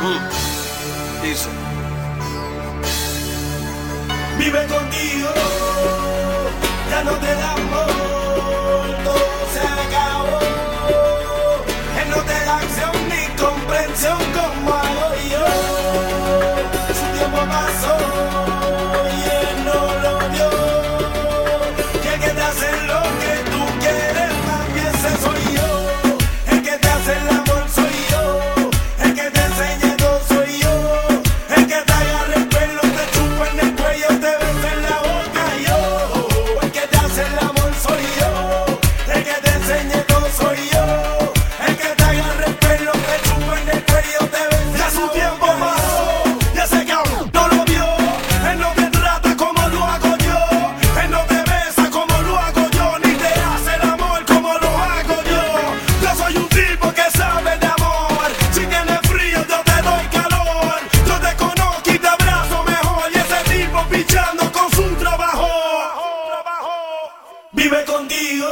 Mm. Dice. Vive contigo, vive contigo,